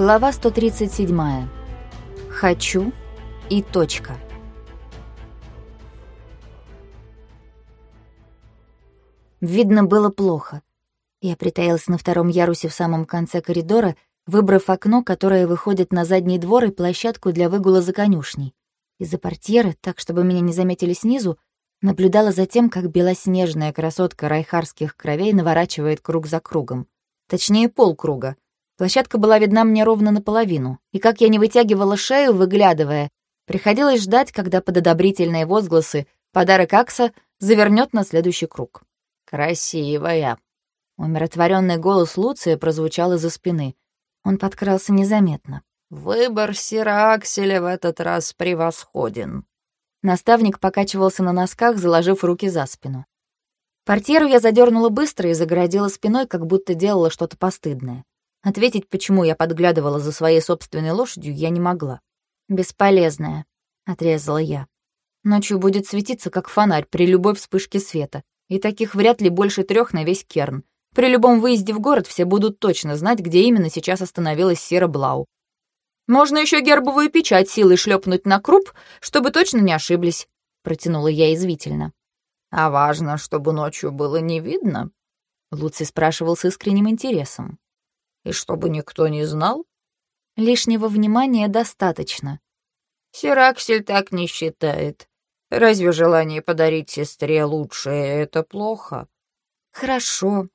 Глава 137. Хочу и точка. Видно было плохо. Я притаилась на втором ярусе в самом конце коридора, выбрав окно, которое выходит на задний двор и площадку для выгула за конюшней. Из-за портьеры, так чтобы меня не заметили снизу, наблюдала за тем, как белоснежная красотка райхарских кровей наворачивает круг за кругом. Точнее, полкруга. Площадка была видна мне ровно наполовину, и как я не вытягивала шею, выглядывая, приходилось ждать, когда под одобрительные возгласы подарок Акса завернет на следующий круг. «Красивая!» Умиротворенный голос Луция прозвучал из-за спины. Он подкрался незаметно. «Выбор Сира Акселя в этот раз превосходен». Наставник покачивался на носках, заложив руки за спину. Портьеру я задернула быстро и загородила спиной, как будто делала что-то постыдное. Ответить, почему я подглядывала за своей собственной лошадью, я не могла. «Бесполезная», — отрезала я. «Ночью будет светиться, как фонарь при любой вспышке света, и таких вряд ли больше трех на весь Керн. При любом выезде в город все будут точно знать, где именно сейчас остановилась Сера Блау. Можно еще гербовую печать силой шлепнуть на круп, чтобы точно не ошиблись», — протянула я извительно. «А важно, чтобы ночью было не видно?» Луций спрашивал с искренним интересом. И чтобы никто не знал? Лишнего внимания достаточно. Сираксель так не считает. Разве желание подарить сестре лучшее — это плохо? Хорошо.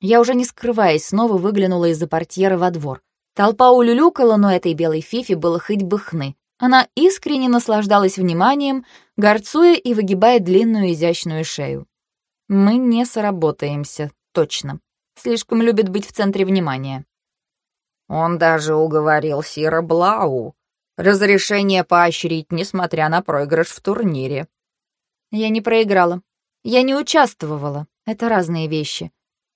Я уже не скрываясь, снова выглянула из-за портьера во двор. Толпа улюлюкала, но этой белой фифе было хоть бы хны. Она искренне наслаждалась вниманием, горцуя и выгибая длинную изящную шею. Мы не сработаемся, точно. Слишком любит быть в центре внимания. Он даже уговорил Сира Блау разрешение поощрить, несмотря на проигрыш в турнире. Я не проиграла. Я не участвовала. Это разные вещи.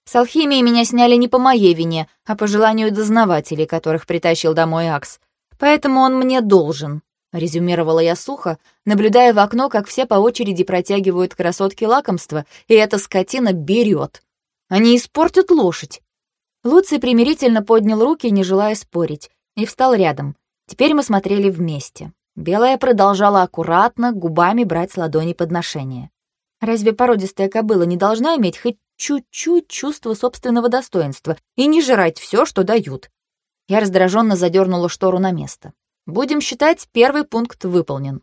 С алхимией меня сняли не по моей вине, а по желанию дознавателей, которых притащил домой Акс. Поэтому он мне должен, — резюмировала я сухо, наблюдая в окно, как все по очереди протягивают красотке лакомства, и эта скотина берет. Они испортят лошадь. Луций примирительно поднял руки, не желая спорить, и встал рядом. Теперь мы смотрели вместе. Белая продолжала аккуратно, губами брать с ладони подношение. Разве породистая кобыла не должна иметь хоть чуть-чуть чувства собственного достоинства и не жрать все, что дают? Я раздраженно задернула штору на место. Будем считать, первый пункт выполнен.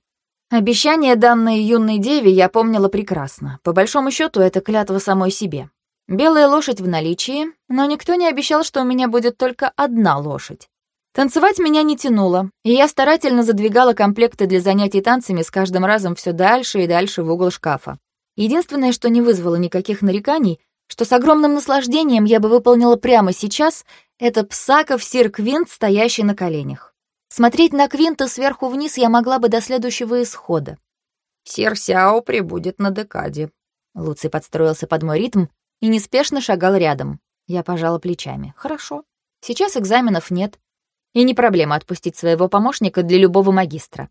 Обещание, данное юной деве, я помнила прекрасно. По большому счету, это клятва самой себе. Белая лошадь в наличии, но никто не обещал, что у меня будет только одна лошадь. Танцевать меня не тянуло, и я старательно задвигала комплекты для занятий танцами с каждым разом все дальше и дальше в угол шкафа. Единственное, что не вызвало никаких нареканий, что с огромным наслаждением я бы выполнила прямо сейчас, это псаков сир Квинт, стоящий на коленях. Смотреть на Квинта сверху вниз я могла бы до следующего исхода. «Сир Сяо прибудет на декаде». Луций подстроился под мой ритм, и неспешно шагал рядом. Я пожала плечами. «Хорошо. Сейчас экзаменов нет. И не проблема отпустить своего помощника для любого магистра».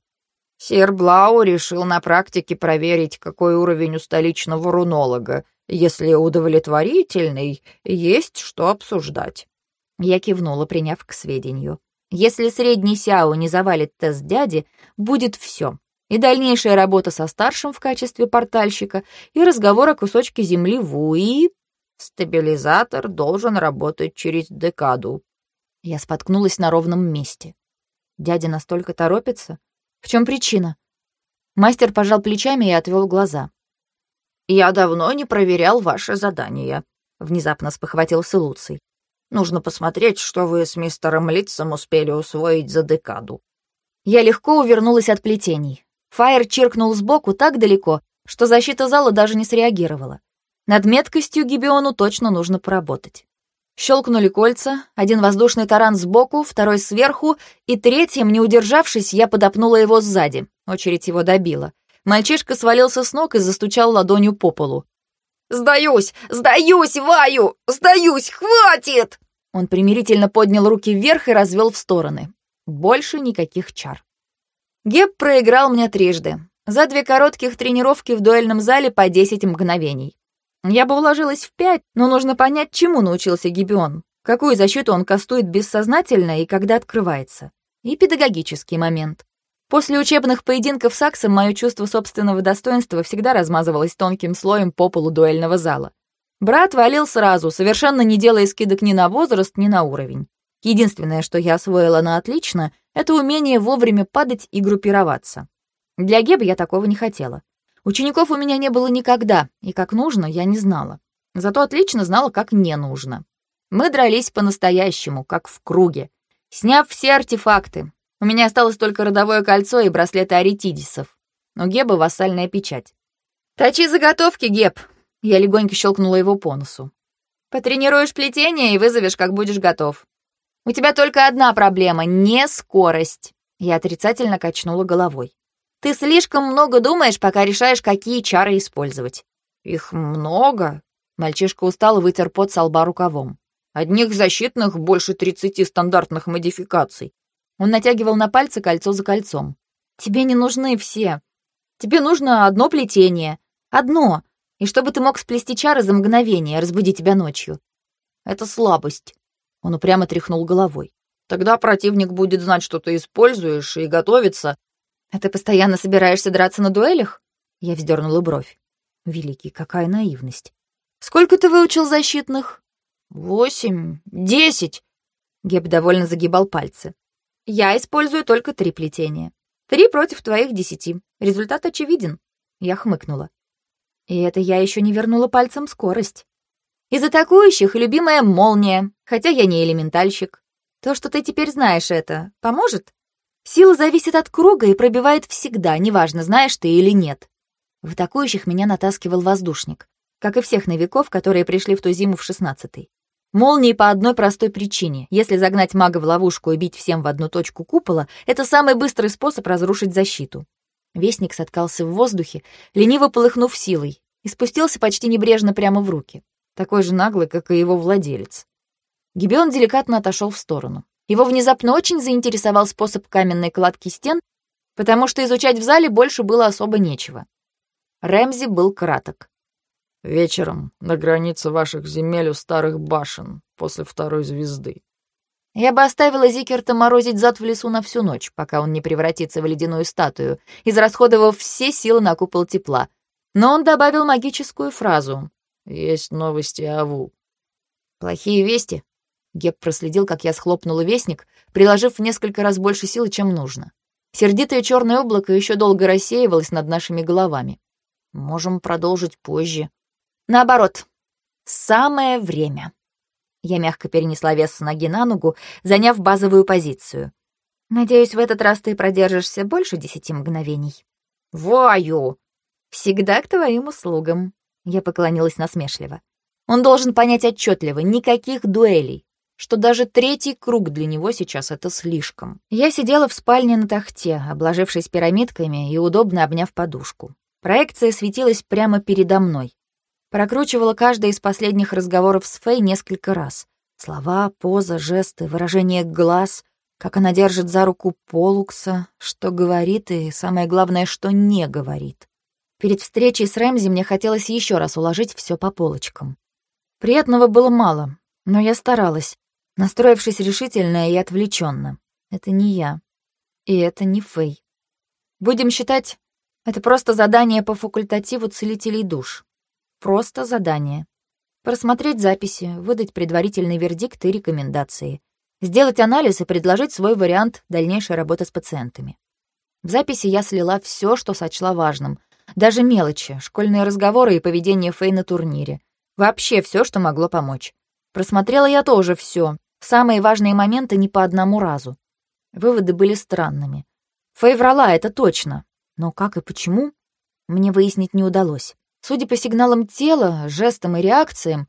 Сир Блау решил на практике проверить, какой уровень у столичного рунолога. Если удовлетворительный, есть что обсуждать. Я кивнула, приняв к сведению. Если средний Сяо не завалит тест дяди, будет все. И дальнейшая работа со старшим в качестве портальщика, и разговор о кусочке земли Ву, и Стабилизатор должен работать через декаду. Я споткнулась на ровном месте. Дядя настолько торопится? В чем причина? Мастер пожал плечами и отвел глаза. «Я давно не проверял ваше задание», — внезапно спохватился Луций. «Нужно посмотреть, что вы с мистером Литцем успели усвоить за декаду». Я легко увернулась от плетений. Фаер чиркнул сбоку так далеко, что защита зала даже не среагировала. Над меткостью Гибиону точно нужно поработать. Щелкнули кольца, один воздушный таран сбоку, второй сверху, и третьим, не удержавшись, я подопнула его сзади. Очередь его добила. Мальчишка свалился с ног и застучал ладонью по полу. «Сдаюсь! Сдаюсь, Ваю! Сдаюсь! Хватит!» Он примирительно поднял руки вверх и развел в стороны. Больше никаких чар. Геб проиграл мне трижды. За две коротких тренировки в дуэльном зале по 10 мгновений. Я бы уложилась в пять, но нужно понять, чему научился Гибион. какую защиту он кастует бессознательно и когда открывается. И педагогический момент. После учебных поединков с Аксом мое чувство собственного достоинства всегда размазывалось тонким слоем по полу дуэльного зала. Брат валил сразу, совершенно не делая скидок ни на возраст, ни на уровень. Единственное, что я освоила на отлично, это умение вовремя падать и группироваться. Для Геба я такого не хотела. Учеников у меня не было никогда, и как нужно, я не знала. Зато отлично знала, как не нужно. Мы дрались по-настоящему, как в круге. Сняв все артефакты, у меня осталось только родовое кольцо и браслеты аретидисов. У Геба вассальная печать. «Точи заготовки, Геб!» Я легонько щелкнула его по носу. «Потренируешь плетение и вызовешь, как будешь готов. У тебя только одна проблема — не скорость». Я отрицательно качнула головой. «Ты слишком много думаешь, пока решаешь, какие чары использовать». «Их много?» Мальчишка устало вытер пот со лба рукавом. «Одних защитных больше тридцати стандартных модификаций. Он натягивал на пальцы кольцо за кольцом. «Тебе не нужны все. Тебе нужно одно плетение. Одно. И чтобы ты мог сплести чары за мгновение, разбудить тебя ночью». «Это слабость». Он упрямо тряхнул головой. «Тогда противник будет знать, что ты используешь, и готовиться». «А ты постоянно собираешься драться на дуэлях?» Я вздернула бровь. «Великий, какая наивность. Сколько ты выучил защитных?» «Восемь, десять». Геб довольно загибал пальцы. Я использую только три плетения. Три против твоих десяти. Результат очевиден. Я хмыкнула. И это я еще не вернула пальцем скорость. Из атакующих любимая молния, хотя я не элементальщик. То, что ты теперь знаешь это, поможет? Сила зависит от круга и пробивает всегда, неважно, знаешь ты или нет. В атакующих меня натаскивал воздушник, как и всех новиков, которые пришли в ту зиму в шестнадцатый. Молнии по одной простой причине. Если загнать мага в ловушку и бить всем в одну точку купола, это самый быстрый способ разрушить защиту. Вестник соткался в воздухе, лениво полыхнув силой, и спустился почти небрежно прямо в руки. Такой же наглый, как и его владелец. Гибион деликатно отошел в сторону. Его внезапно очень заинтересовал способ каменной кладки стен, потому что изучать в зале больше было особо нечего. Рэмзи был краток. Вечером на границе ваших земель у старых башен, после второй звезды. Я бы оставила Зикерта морозить зад в лесу на всю ночь, пока он не превратится в ледяную статую, израсходовав все силы на купол тепла. Но он добавил магическую фразу. «Есть новости о Ву». «Плохие вести?» Геб проследил, как я схлопнула вестник, приложив в несколько раз больше силы, чем нужно. Сердитое черное облако еще долго рассеивалось над нашими головами. «Можем продолжить позже», Наоборот, самое время. Я мягко перенесла вес с ноги на ногу, заняв базовую позицию. Надеюсь, в этот раз ты продержишься больше десяти мгновений. Ваю! Всегда к твоим услугам. Я поклонилась насмешливо. Он должен понять отчетливо, никаких дуэлей, что даже третий круг для него сейчас это слишком. Я сидела в спальне на тахте, обложившись пирамидками и удобно обняв подушку. Проекция светилась прямо передо мной. Прокручивала каждый из последних разговоров с Фэй несколько раз. Слова, поза, жесты, выражение глаз, как она держит за руку Полукса, что говорит и, самое главное, что не говорит. Перед встречей с Рэмзи мне хотелось еще раз уложить все по полочкам. Приятного было мало, но я старалась, настроившись решительно и отвлеченно. Это не я. И это не Фэй. Будем считать, это просто задание по факультативу целителей душ. Просто задание. Просмотреть записи, выдать предварительный вердикт и рекомендации. Сделать анализ и предложить свой вариант дальнейшей работы с пациентами. В записи я слила все, что сочла важным. Даже мелочи, школьные разговоры и поведение Фэй на турнире. Вообще все, что могло помочь. Просмотрела я тоже все. Самые важные моменты не по одному разу. Выводы были странными. Фэй врала, это точно. Но как и почему, мне выяснить не удалось. Судя по сигналам тела, жестам и реакциям,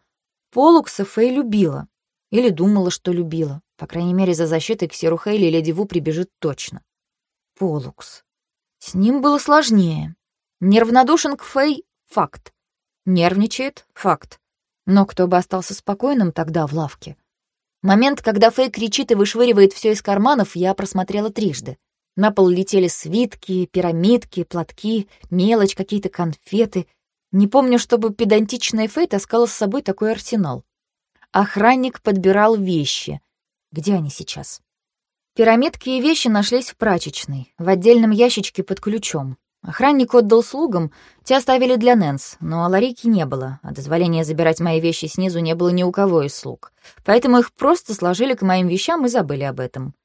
Полукса Фэй любила. Или думала, что любила. По крайней мере, за защитой к Серу Хейли Леди Ву прибежит точно. Полукс. С ним было сложнее. Неравнодушен к Фэй — факт. Нервничает — факт. Но кто бы остался спокойным тогда в лавке? Момент, когда Фэй кричит и вышвыривает все из карманов, я просмотрела трижды. На пол летели свитки, пирамидки, платки, мелочь, какие-то конфеты — не помню, чтобы педантичная Фэй таскала с собой такой арсенал. охранник подбирал вещи. Где они сейчас? Пирамидки и вещи нашлись в прачечной, в отдельном ящичке под ключом. Охранник отдал слугам, те оставили для Нэнс, но Ларики не было, а дозволения забирать мои вещи снизу не было ни у кого из слуг. Поэтому их просто сложили к моим вещам и забыли об этом.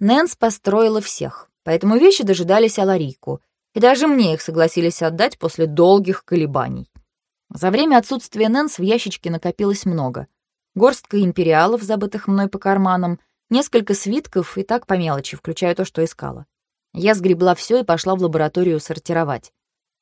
Нэнс построила всех, поэтому вещи дожидались Аларику, и даже мне их согласились отдать после долгих колебаний. За время отсутствия Нэнс в ящичке накопилось много. Горстка империалов, забытых мной по карманам, несколько свитков и так по мелочи, включая то, что искала. Я сгребла все и пошла в лабораторию сортировать.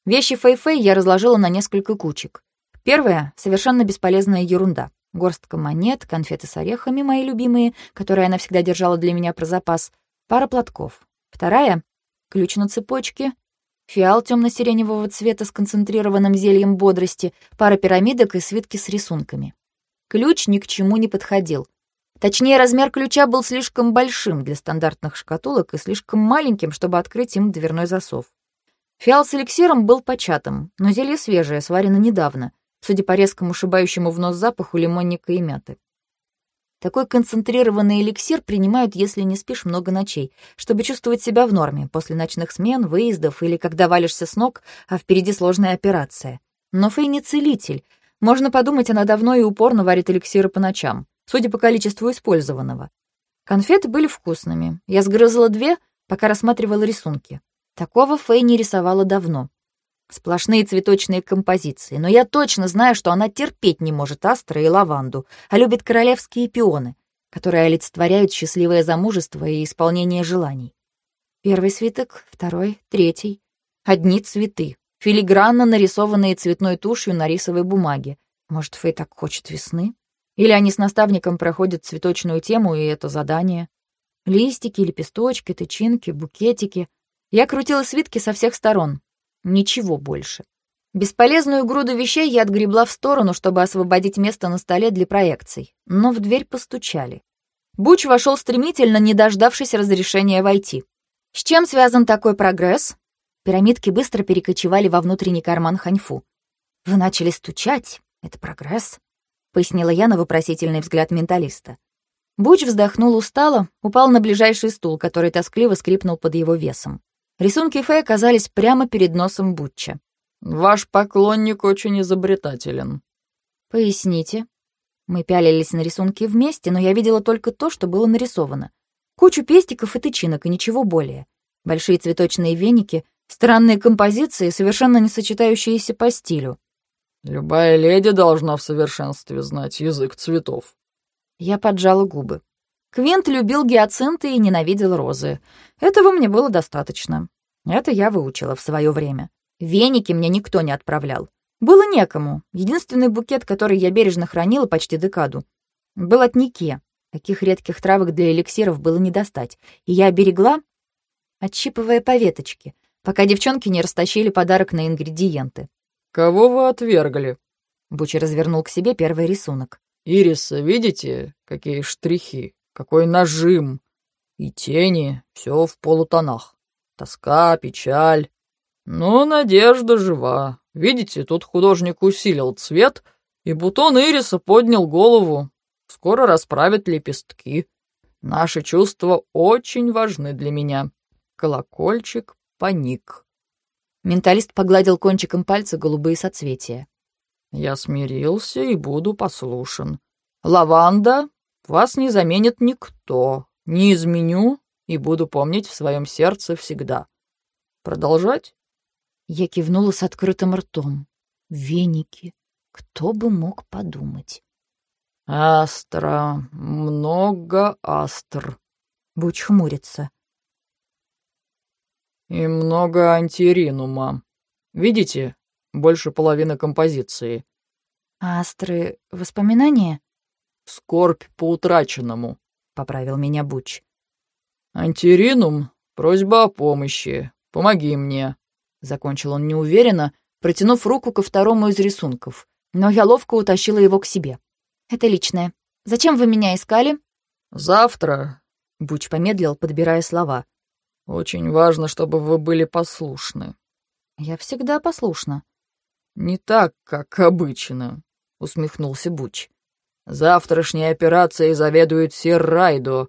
Вещи Фэй-Фэй я разложила на несколько кучек. Первая — совершенно бесполезная ерунда. Горстка монет, конфеты с орехами, мои любимые, которые она всегда держала для меня про запас, пара платков. Вторая — ключ на цепочке, фиал темно-сиреневого цвета с концентрированным зельем бодрости, пара пирамидок и свитки с рисунками. Ключ ни к чему не подходил. Точнее, размер ключа был слишком большим для стандартных шкатулок и слишком маленьким, чтобы открыть им дверной засов. Фиал с эликсиром был початым, но зелье свежее, сварено недавно, судя по резкому шибающему в нос запаху лимонника и мяты. Такой концентрированный эликсир принимают, если не спишь много ночей, чтобы чувствовать себя в норме после ночных смен, выездов или когда валишься с ног, а впереди сложная операция. Но Фэй не целитель. Можно подумать, она давно и упорно варит эликсиры по ночам судя по количеству использованного. Конфеты были вкусными. Я сгрызла две, пока рассматривала рисунки. Такого Фэй не рисовала давно. Сплошные цветочные композиции, но я точно знаю, что она терпеть не может астры и лаванду, а любит королевские пионы, которые олицетворяют счастливое замужество и исполнение желаний. Первый свиток, второй, третий. Одни цветы, филигранно нарисованные цветной тушью на рисовой бумаге. Может, Фэй так хочет весны? Или они с наставником проходят цветочную тему, и это задание. Листики, лепесточки, тычинки, букетики. Я крутила свитки со всех сторон. Ничего больше. Бесполезную груду вещей я отгребла в сторону, чтобы освободить место на столе для проекций. Но в дверь постучали. Буч вошел стремительно, не дождавшись разрешения войти. «С чем связан такой прогресс?» Пирамидки быстро перекочевали во внутренний карман Ханьфу. «Вы начали стучать. Это прогресс?» Пояснила я на вопросительный взгляд менталиста. Буч вздохнул устало, упал на ближайший стул, который тоскливо скрипнул под его весом. Рисунки Фэй оказались прямо перед носом Бутча. «Ваш поклонник очень изобретателен». «Поясните». Мы пялились на рисунки вместе, но я видела только то, что было нарисовано. Кучу пестиков и тычинок, и ничего более. Большие цветочные веники, странные композиции, совершенно не сочетающиеся по стилю. Любая леди должна в совершенстве знать язык цветов. Я поджала губы. Квинт любил гиацинты и ненавидел розы. Этого мне было достаточно. Это я выучила в свое время. Веники мне никто не отправлял. Было некому. Единственный букет, который я бережно хранила почти декаду, был от Нике. Таких редких травок для эликсиров было не достать. И я берегла, отщипывая по веточке, пока девчонки не растащили подарок на ингредиенты. «Кого вы отвергли?» Бучи развернул к себе первый рисунок. «Ириса, видите, какие штрихи, какой нажим. И тени, все в полутонах. Тоска, печаль. Но надежда жива. Видите, тут художник усилил цвет, и бутон ириса поднял голову. Скоро расправят лепестки. Наши чувства очень важны для меня. Колокольчик паник. Менталист погладил кончиком пальца голубые соцветия. «Я смирился и буду послушен. Лаванда, вас не заменит никто. Не изменю и буду помнить в своем сердце всегда. Продолжать?» Я кивнула с открытым ртом. Веники. Кто бы мог подумать? «Астра, много астр». Буч хмурится. И много антиринума. Видите? Больше половины композиции. А астры — воспоминания? Скорбь по утраченному, — поправил меня Буч. Антиринум — просьба о помощи. Помоги мне. Закончил он неуверенно, протянув руку ко второму из рисунков. Но я ловко утащила его к себе. Это личное. Зачем вы меня искали? Завтра. Буч помедлил, подбирая слова. Очень важно, чтобы вы были послушны. Я всегда послушна. Не так, как обычно, усмехнулся Буч. Завтрашней операцией заведует сир Райдо,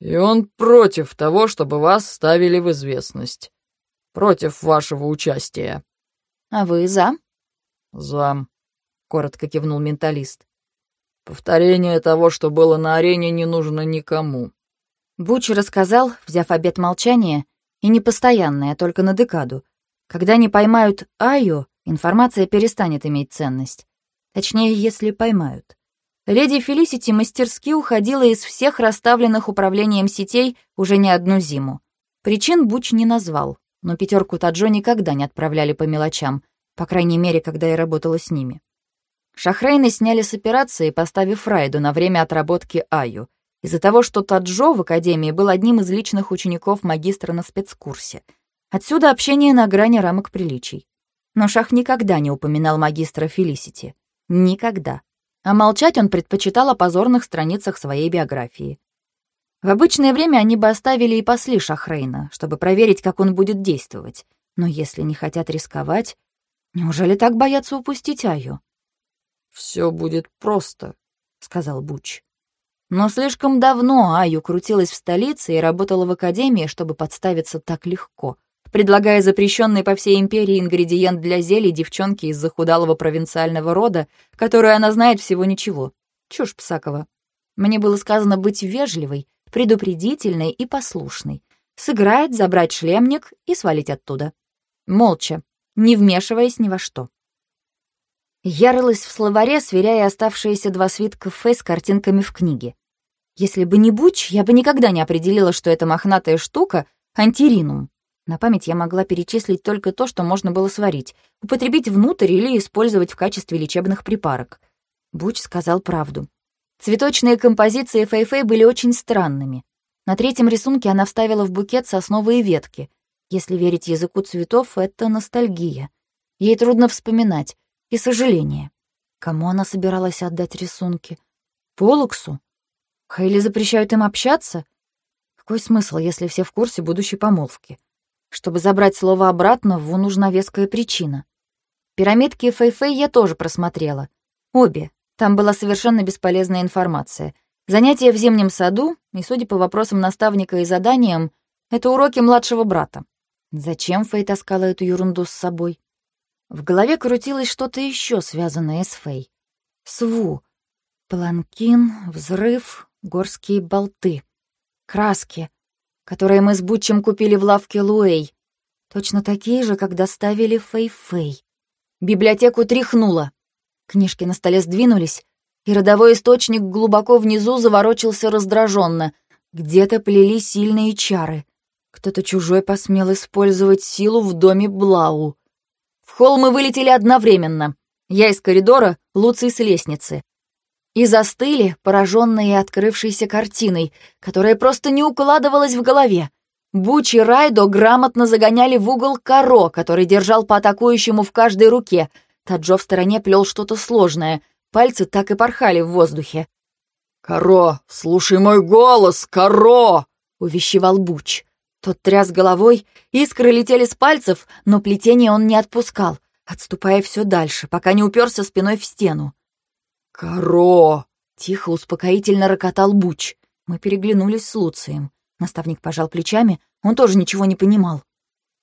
и он против того, чтобы вас ставили в известность. Против вашего участия». «А вы за?» «За», — коротко кивнул менталист. «Повторение того, что было на арене, не нужно никому». Буч рассказал, взяв обет молчания, и не постоянное, а только на декаду. Когда не поймают Айо, информация перестанет иметь ценность. Точнее, если поймают. Леди Фелисити мастерски уходила из всех расставленных управлением сетей уже не одну зиму. Причин Буч не назвал, но пятерку Таджо никогда не отправляли по мелочам, по крайней мере, когда я работала с ними. Шахрейны сняли с операции, поставив Райду на время отработки Аю, из-за того, что Таджо в Академии был одним из личных учеников магистра на спецкурсе. Отсюда общение на грани рамок приличий. Но Шах никогда не упоминал магистра Фелисити. Никогда а молчать он предпочитал о позорных страницах своей биографии. В обычное время они бы оставили и пасли Шахрейна, чтобы проверить, как он будет действовать. Но если не хотят рисковать, неужели так боятся упустить Аю? «Все будет просто», — сказал Буч. Но слишком давно Аю крутилась в столице и работала в академии, чтобы подставиться так легко — предлагая запрещенный по всей империи ингредиент для зелий девчонке из захудалого провинциального рода, которую она знает всего ничего. Чушь Псакова. Мне было сказано быть вежливой, предупредительной и послушной. Сыграть, забрать шлемник и свалить оттуда. Молча, не вмешиваясь ни во что. Я в словаре, сверяя оставшиеся два свитка Фэй с картинками в книге. Если бы не Буч, я бы никогда не определила, что эта мохнатая штука — антиринум. На память я могла перечислить только то, что можно было сварить, употребить внутрь или использовать в качестве лечебных припарок. Буч сказал правду. Цветочные композиции Фэйфэй были очень странными. На третьем рисунке она вставила в букет сосновые ветки. Если верить языку цветов, это ностальгия. Ей трудно вспоминать. И сожаление. Кому она собиралась отдать рисунки? Полуксу? Хейли запрещают им общаться? Какой смысл, если все в курсе будущей помолвки? Чтобы забрать слово обратно, Ву нужна веская причина. Пирамидки Фэйфэй я тоже просмотрела. Обе. Там была совершенно бесполезная информация. Занятия в зимнем саду, и, судя по вопросам наставника и заданиям, это уроки младшего брата. Зачем Фэй таскала эту ерунду с собой? В голове крутилось что-то еще, связанное с Фэй. Сву. Паланкин, взрыв, горские болты. Краски которые мы с Бутчем купили в лавке Луэй. Точно такие же, как доставили Фэй-Фэй. Библиотеку тряхнуло. Книжки на столе сдвинулись, и родовой источник глубоко внизу заворочился раздраженно. Где-то плели сильные чары. Кто-то чужой посмел использовать силу в доме Блау. В холл мы вылетели одновременно. Я из коридора, Луций с лестницы и застыли, пораженные открывшейся картиной, которая просто не укладывалась в голове. Буч и Райдо грамотно загоняли в угол коро, который держал по атакующему в каждой руке. Таджо в стороне плел что-то сложное. Пальцы так и порхали в воздухе. «Коро, слушай мой голос, Коро!» — увещевал Буч. Тот тряс головой, искры летели с пальцев, но плетение он не отпускал, отступая все дальше, пока не уперся спиной в стену. «Коро!» — тихо, успокоительно рокотал Буч. Мы переглянулись с Луцием. Наставник пожал плечами, он тоже ничего не понимал.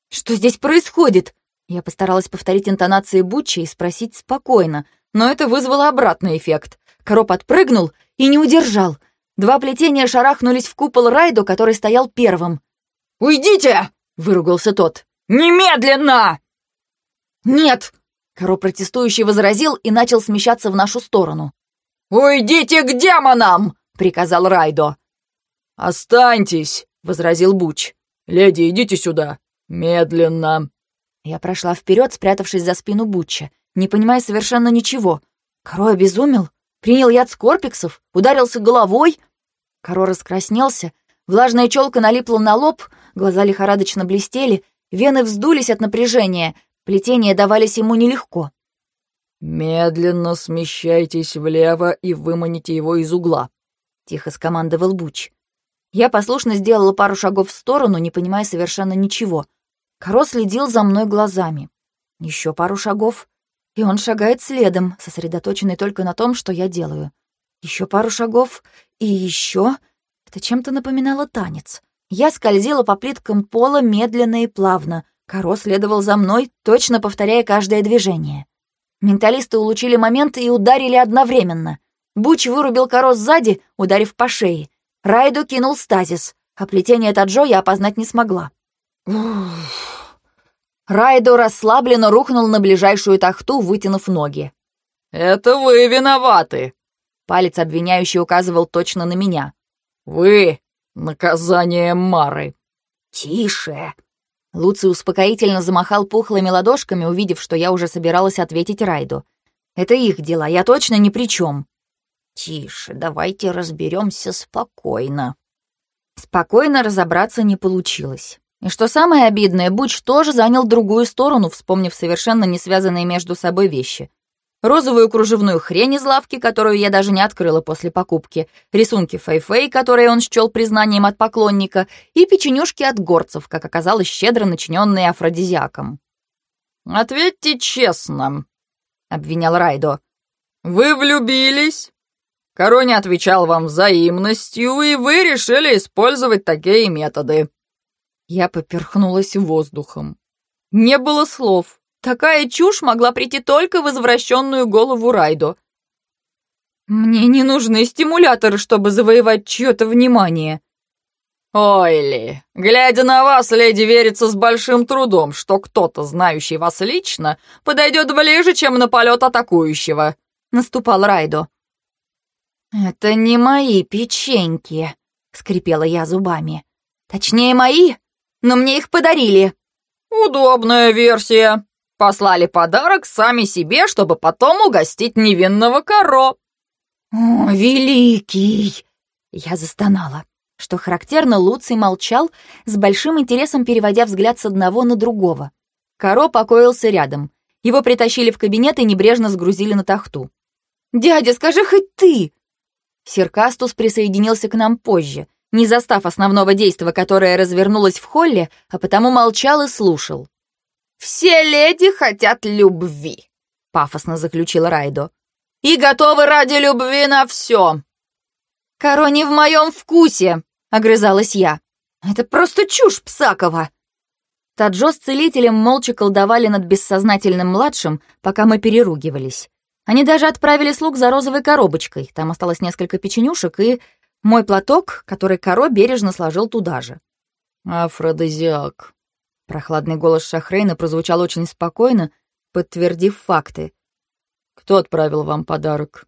«Что здесь происходит?» Я постаралась повторить интонации Буччи и спросить спокойно, но это вызвало обратный эффект. Коро подпрыгнул и не удержал. Два плетения шарахнулись в купол Райду, который стоял первым. «Уйдите!» — выругался тот. «Немедленно!» «Нет!» Каро протестующий возразил и начал смещаться в нашу сторону. «Уйдите к демонам!» — приказал Райдо. «Останьтесь!» — возразил Буч. «Леди, идите сюда! Медленно!» Я прошла вперед, спрятавшись за спину Буча, не понимая совершенно ничего. Каро обезумел? Принял яд скорпиксов? Ударился головой? Каро раскраснелся, влажная челка налипла на лоб, глаза лихорадочно блестели, вены вздулись от напряжения — Плетения давались ему нелегко. «Медленно смещайтесь влево и выманите его из угла», — тихо скомандовал Буч. Я послушно сделала пару шагов в сторону, не понимая совершенно ничего. Коро следил за мной глазами. Еще пару шагов, и он шагает следом, сосредоточенный только на том, что я делаю. Еще пару шагов и еще. Это чем-то напоминало танец. Я скользила по плиткам пола медленно и плавно. Коро следовал за мной, точно повторяя каждое движение. Менталисты улучили момент и ударили одновременно. Буч вырубил Коро сзади, ударив по шее. Райду кинул стазис, а плетение Таджо я опознать не смогла. Райдо расслабленно рухнул на ближайшую тахту, вытянув ноги. «Это вы виноваты!» Палец обвиняющий указывал точно на меня. «Вы — наказание Мары!» «Тише!» Луций успокоительно замахал пухлыми ладошками, увидев, что я уже собиралась ответить Райду. «Это их дела, я точно ни при чем. «Тише, давайте разберемся спокойно». Спокойно разобраться не получилось. И что самое обидное, Буч тоже занял другую сторону, вспомнив совершенно не связанные между собой вещи. Розовую кружевную хрень из лавки, которую я даже не открыла после покупки, рисунки Фэй-Фэй, которые он счел признанием от поклонника, и печенюшки от горцев, как оказалось, щедро начиненные афродизиаком. «Ответьте честно», — обвинял Райдо. «Вы влюбились?» Короне отвечал вам взаимностью, и вы решили использовать такие методы. Я поперхнулась воздухом. Не было слов. Такая чушь могла прийти только в извращенную голову Райдо. Мне не нужны стимуляторы, чтобы завоевать чье-то внимание. Ойли, глядя на вас, леди верится с большим трудом, что кто-то, знающий вас лично, подойдет ближе, чем на полет атакующего. Наступал Райдо. «Это не мои печеньки», — скрипела я зубами. «Точнее, мои, но мне их подарили». «Удобная версия. Послали подарок сами себе, чтобы потом угостить невинного коро». «О, великий!» Я застонала. Что характерно, Луций молчал, с большим интересом переводя взгляд с одного на другого. Коро покоился рядом. Его притащили в кабинет и небрежно сгрузили на тахту. «Дядя, скажи хоть ты!» Серкастус присоединился к нам позже, не застав основного действа, которое развернулось в холле, а потому молчал и слушал. «Все леди хотят любви», — пафосно заключил Райдо. «И готовы ради любви на все». «Короне в моем вкусе», — огрызалась я. «Это просто чушь Псакова». Таджо с целителем молча колдовали над бессознательным младшим, пока мы переругивались. Они даже отправили слуг за розовой коробочкой, там осталось несколько печенюшек и мой платок, который Каро бережно сложил туда же. «Афродизиак». Прохладный голос Шахрейна прозвучал очень спокойно, подтвердив факты. «Кто отправил вам подарок?»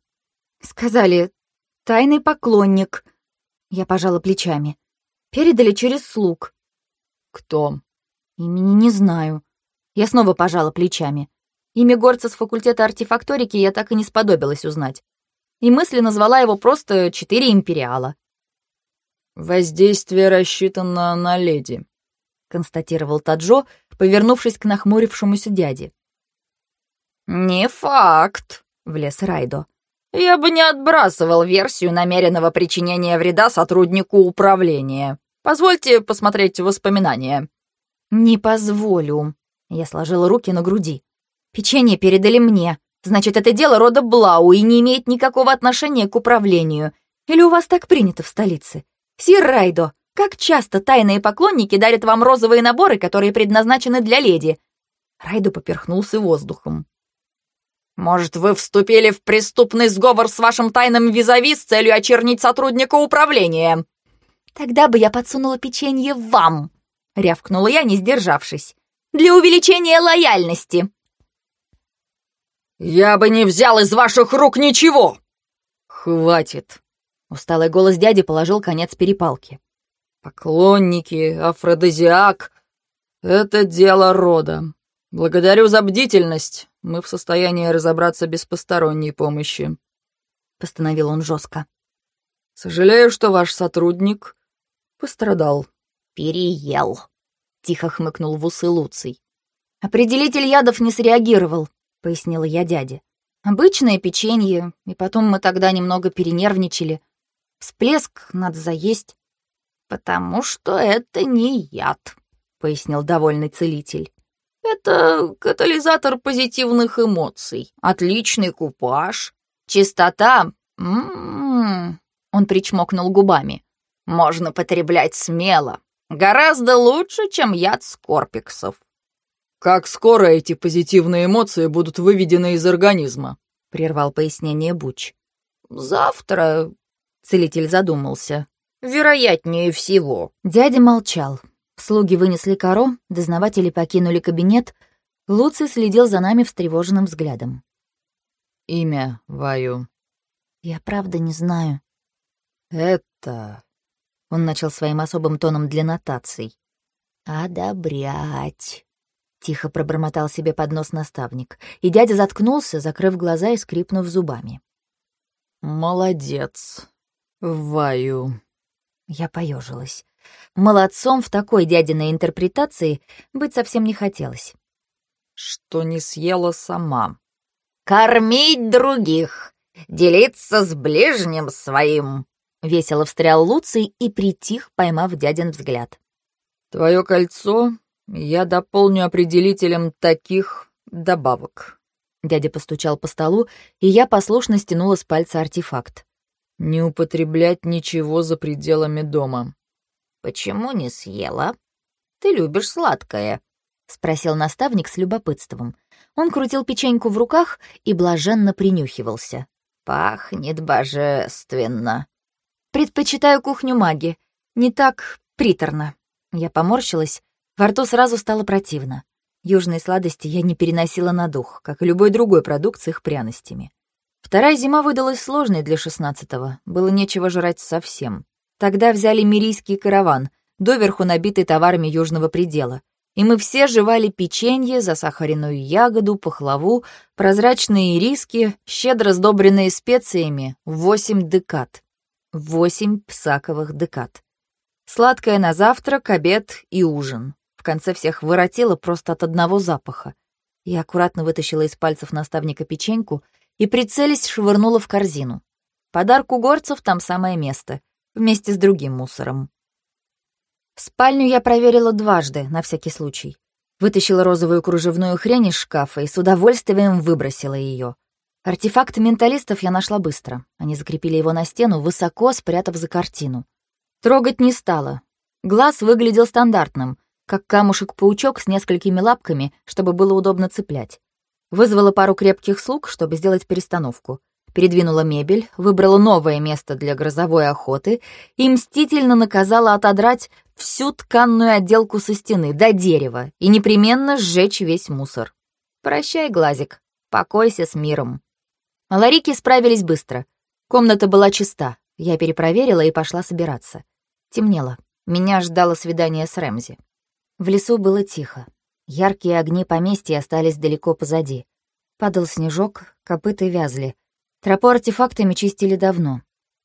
«Сказали, тайный поклонник». Я пожала плечами. «Передали через слуг». «Кто?» «Имени не знаю». Я снова пожала плечами. Имя горца с факультета артефакторики я так и не сподобилась узнать и мысленно назвала его просто «Четыре империала». «Воздействие рассчитано на леди», — констатировал Таджо, повернувшись к нахмурившемуся дяде. «Не факт», — влез Райдо. «Я бы не отбрасывал версию намеренного причинения вреда сотруднику управления. Позвольте посмотреть воспоминания». «Не позволю», — я сложила руки на груди. «Печенье передали мне, Значит, это дело рода Блау и не имеет никакого отношения к управлению. Или у вас так принято в столице? Сир Райдо, как часто тайные поклонники дарят вам розовые наборы, которые предназначены для леди?» Райдо поперхнулся воздухом. «Может, вы вступили в преступный сговор с вашим тайным визави с целью очернить сотрудника управления?» «Тогда бы я подсунула печенье вам», — рявкнула я, не сдержавшись. «Для увеличения лояльности». «Я бы не взял из ваших рук ничего!» «Хватит!» Усталый голос дяди положил конец перепалке. «Поклонники, афродизиак — это дело рода. Благодарю за бдительность. Мы в состоянии разобраться без посторонней помощи», — постановил он жестко. «Сожалею, что ваш сотрудник пострадал». «Переел», — тихо хмыкнул в усы Луций. Определитель ядов не среагировал, — пояснила я дяде. «Обычное печенье, и потом мы тогда немного перенервничали. Всплеск надо заесть». «Потому что это не яд», — пояснил довольный целитель. «Это катализатор позитивных эмоций, отличный купаж, чистота, м -м, Хм, он причмокнул губами. Можно потреблять смело. Гораздо лучше, чем яд скорпиксов. Как скоро эти позитивные эмоции будут выведены из организма? Прервал пояснение Буч. Завтра, целитель задумался. Вероятнее всего. Дядя молчал. Слуги вынесли коро, дознаватели покинули кабинет. Луций следил за нами встревоженным взглядом. Имя Ваю. Я правда не знаю. Это... Он начал своим особым тоном для нотаций. «Одобрять», — тихо пробормотал себе под нос наставник, и дядя заткнулся, закрыв глаза и скрипнув зубами. «Молодец, Ваю». Я поежилась. Молодцом в такой дядиной интерпретации быть совсем не хотелось. «Что не съела сама». «Кормить других, делиться с ближним своим», Весело встрял Луций и притих, поймав дядин взгляд. «Твое кольцо я дополню определителем таких добавок». Дядя постучал по столу, и я послушно стянула с пальца артефакт. «Не употреблять ничего за пределами дома». «Почему не съела? Ты любишь сладкое», — спросил наставник с любопытством. Он крутил печеньку в руках и блаженно принюхивался. «Пахнет божественно». Предпочитаю кухню маги. Не так приторно. Я поморщилась, во рту сразу стало противно. Южные сладости я не переносила на дух, как и любой другой продукт с их пряностями. Вторая зима выдалась сложной для шестнадцатого, было нечего жрать совсем. Тогда взяли мирийский караван, доверху набитый товарами южного предела, и мы все жевали печенье, засахаренную ягоду, пахлаву, прозрачные риски, щедро сдобренные специями, восемь декад. Восемь псаковых декад. Сладкое на завтрак, обед и ужин. В конце всех воротило просто от одного запаха. Я аккуратно вытащила из пальцев наставника печеньку и, прицелись, швырнула в корзину. Подарку горцев там самое место, вместе с другим мусором. Спальню я проверила дважды, на всякий случай. Вытащила розовую кружевную хрень из шкафа и с удовольствием выбросила ее. Артефакт менталистов я нашла быстро. Они закрепили его на стену, высоко спрятав за картину. Трогать не стала. Глаз выглядел стандартным, как камушек-паучок с несколькими лапками, чтобы было удобно цеплять. Вызвала пару крепких слуг, чтобы сделать перестановку. Передвинула мебель, выбрала новое место для грозовой охоты и мстительно наказала отодрать всю тканную отделку со стены до дерева и непременно сжечь весь мусор. Прощай, глазик, покойся с миром. Маларики справились быстро. Комната была чиста. Я перепроверила и пошла собираться. Темнело. Меня ждало свидание с Рэмзи. В лесу было тихо. Яркие огни поместья остались далеко позади. Падал снежок, копыты вязли. Тропу артефактами чистили давно.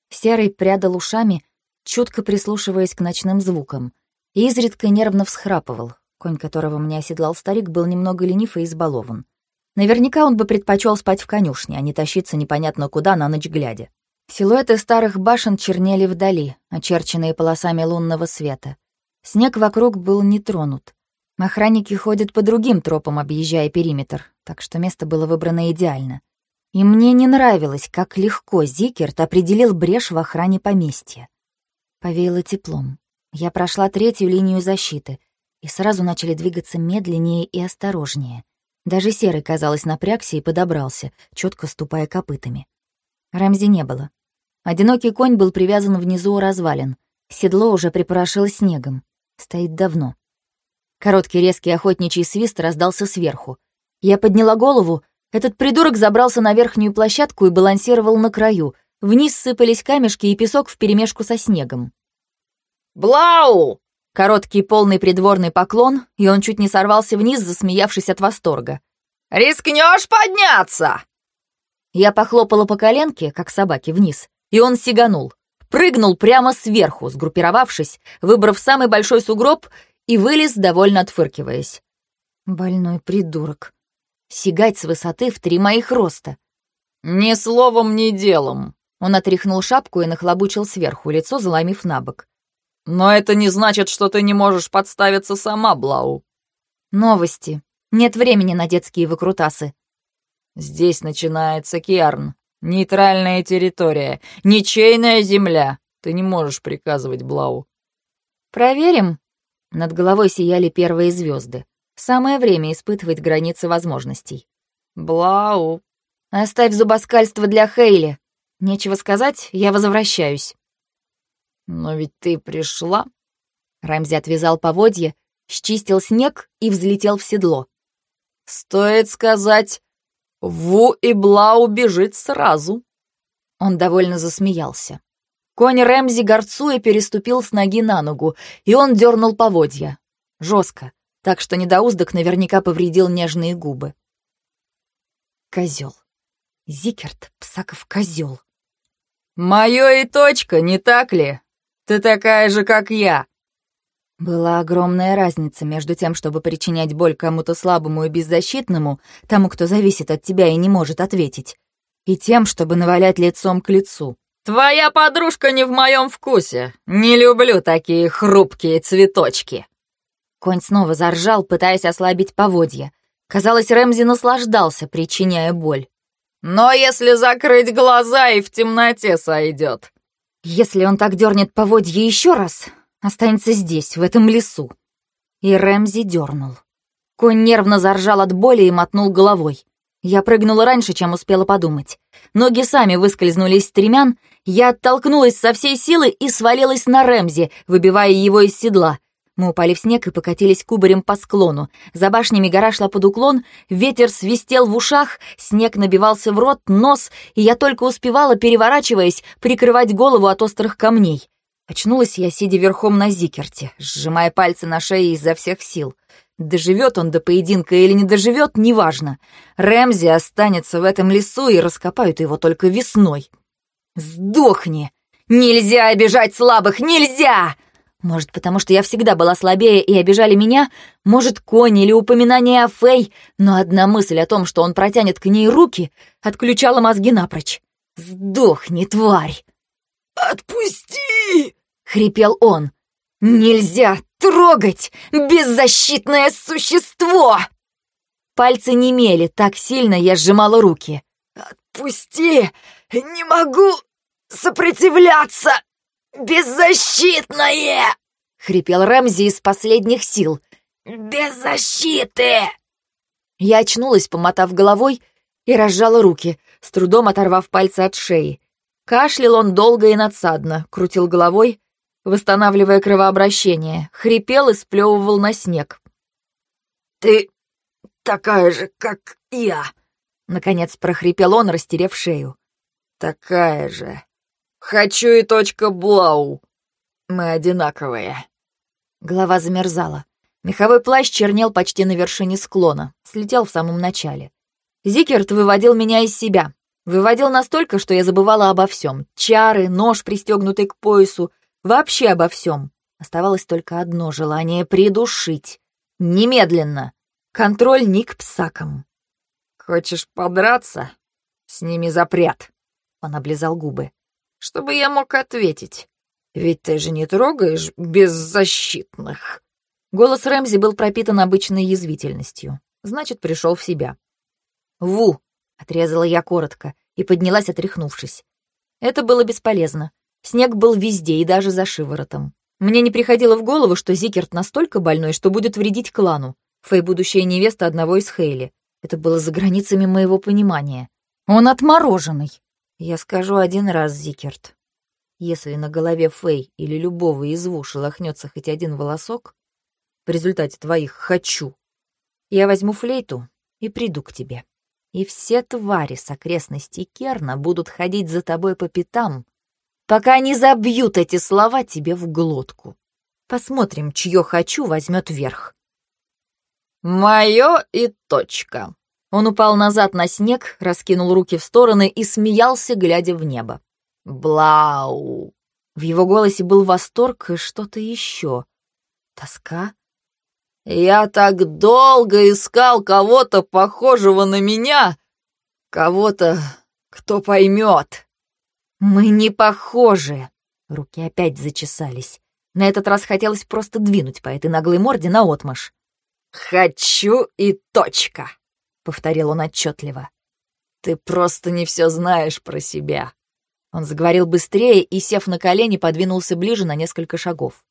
Серый прядал ушами, чутко прислушиваясь к ночным звукам. И изредка нервно всхрапывал. Конь, которого мне оседлал старик, был немного ленив и избалован. Наверняка он бы предпочел спать в конюшне, а не тащиться непонятно куда на ночь глядя. Силуэты старых башен чернели вдали, очерченные полосами лунного света. Снег вокруг был не тронут. Охранники ходят по другим тропам, объезжая периметр, так что место было выбрано идеально. И мне не нравилось, как легко Зикерт определил брешь в охране поместья. Повеяло теплом. Я прошла третью линию защиты, и сразу начали двигаться медленнее и осторожнее — даже Серый, казалось, напрягся и подобрался, четко ступая копытами. Рамзи не было. Одинокий конь был привязан внизу у развалин. Седло уже припорошило снегом. Стоит давно. Короткий резкий охотничий свист раздался сверху. Я подняла голову. Этот придурок забрался на верхнюю площадку и балансировал на краю. Вниз сыпались камешки и песок вперемешку со снегом. «Блау!» Короткий полный придворный поклон, и он чуть не сорвался вниз, засмеявшись от восторга. «Рискнешь подняться?» Я похлопала по коленке, как собаке, вниз, и он сиганул. Прыгнул прямо сверху, сгруппировавшись, выбрав самый большой сугроб, и вылез, довольно отфыркиваясь. Больной придурок. Сигать с высоты в три моих роста. «Ни словом, ни делом!» Он отряхнул шапку и нахлобучил сверху, лицо заломив на бок. Но это не значит, что ты не можешь подставиться сама, Блау. Новости. Нет времени на детские выкрутасы. Здесь начинается Киарн. Нейтральная территория, ничейная земля. Ты не можешь приказывать Блау. Проверим. Над головой сияли первые звезды. Самое время испытывать границы возможностей. Блау. Оставь зубоскальство для Хейли. Нечего сказать, я возвращаюсь. Но ведь ты пришла. Рэмзи отвязал поводья, счистил снег и взлетел в седло. Стоит сказать, Ву и Блау бежит сразу. Он довольно засмеялся. Конь Рэмзи горцуя переступил с ноги на ногу, и он дернул поводья. Жестко, так что недоуздок наверняка повредил нежные губы. Козел. Зикерт, Псаков козел. Мое и точка, не так ли? Ты такая же, как я. Была огромная разница между тем, чтобы причинять боль кому-то слабому и беззащитному, тому, кто зависит от тебя и не может ответить, и тем, чтобы навалять лицом к лицу. «Твоя подружка не в моем вкусе. Не люблю такие хрупкие цветочки». Конь снова заржал, пытаясь ослабить поводья. Казалось, Рэмзи наслаждался, причиняя боль. «Но если закрыть глаза, и в темноте сойдет». «Если он так дернет поводья еще раз, останется здесь, в этом лесу». И Рэмзи дернул. Конь нервно заржал от боли и мотнул головой. Я прыгнула раньше, чем успела подумать. Ноги сами выскользнули из стремян, я оттолкнулась со всей силы и свалилась на Рэмзи, выбивая его из седла. Мы упали в снег и покатились кубарем по склону. За башнями гора шла под уклон, ветер свистел в ушах, снег набивался в рот, нос, и я только успевала, переворачиваясь, прикрывать голову от острых камней. Очнулась я, сидя верхом на зикерте, сжимая пальцы на шее изо всех сил. Доживет он до поединка или не доживет, неважно. Рэмзи останется в этом лесу и раскопают его только весной. «Сдохни! Нельзя обижать слабых! Нельзя!» Может, потому что я всегда была слабее и обижали меня? Может, конь или упоминание о Фэй? Но одна мысль о том, что он протянет к ней руки, отключала мозги напрочь. «Сдохни, тварь!» «Отпусти!» — хрипел он. «Нельзя трогать беззащитное существо!» Пальцы немели, так сильно я сжимала руки. «Отпусти! Не могу сопротивляться! Беззащитное!» — хрипел Рэмзи из последних сил. «Без защиты!» Я очнулась, помотав головой, и разжала руки, с трудом оторвав пальцы от шеи. Кашлял он долго и надсадно, крутил головой, восстанавливая кровообращение, хрипел и сплевывал на снег. «Ты такая же, как я!» Наконец прохрипел он, растерев шею. «Такая же. Хочу и точка Блау. Мы одинаковые». Голова замерзала. Меховой плащ чернел почти на вершине склона, слетел в самом начале. Зикерт выводил меня из себя, Выводил настолько, что я забывала обо всем. Чары, нож, пристегнутый к поясу. Вообще обо всем. Оставалось только одно желание — придушить. Немедленно. Контроль Ник Псаком. «Хочешь подраться? Сними запрет». Он облизал губы. «Чтобы я мог ответить. Ведь ты же не трогаешь беззащитных». Голос Рэмзи был пропитан обычной язвительностью. Значит, пришел в себя. «Ву!» Отрезала я коротко и поднялась, отряхнувшись. Это было бесполезно. Снег был везде и даже за шиворотом. Мне не приходило в голову, что Зикерт настолько больной, что будет вредить клану. Фэй — будущая невеста одного из Хейли. Это было за границами моего понимания. Он отмороженный. Я скажу один раз, Зикерт. Если на голове Фэй или любого из Ву шелохнется хоть один волосок, в результате твоих «хочу», я возьму флейту и приду к тебе и все твари с окрестностей Керна будут ходить за тобой по пятам, пока не забьют эти слова тебе в глотку. Посмотрим, чье «хочу» возьмет верх. «Мое и точка». Он упал назад на снег, раскинул руки в стороны и смеялся, глядя в небо. «Блау!» В его голосе был восторг и что-то еще. Тоска? Я так долго искал кого-то похожего на меня, кого-то, кто поймет. Мы не похожи. Руки опять зачесались. На этот раз хотелось просто двинуть по этой наглой морде на отмаш. «Хочу и точка», — повторил он отчетливо. Ты просто не все знаешь про себя». Он заговорил быстрее и, сев на колени, подвинулся ближе на несколько шагов.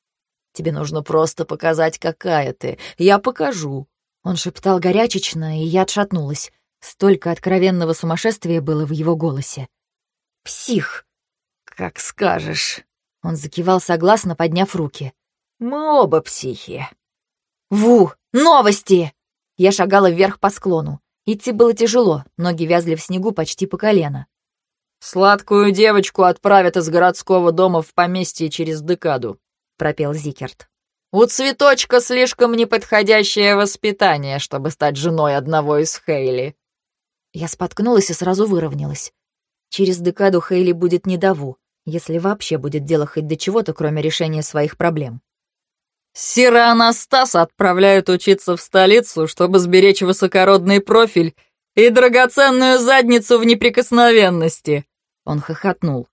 «Тебе нужно просто показать, какая ты. Я покажу». Он шептал горячечно, и я отшатнулась. Столько откровенного сумасшествия было в его голосе. «Псих!» «Как скажешь!» Он закивал согласно, подняв руки. «Мы оба психи!» «Ву! Новости!» Я шагала вверх по склону. Идти было тяжело, ноги вязли в снегу почти по колено. «Сладкую девочку отправят из городского дома в поместье через декаду», — пропел Зикерт. «У цветочка слишком неподходящее воспитание, чтобы стать женой одного из Хейли». Я споткнулась и сразу выровнялась. Через декаду Хейли будет недову, если вообще будет дело хоть до чего-то, кроме решения своих проблем. Сира Анастас отправляют учиться в столицу, чтобы сберечь высокородный профиль и драгоценную задницу в неприкосновенности. Он хохотнул.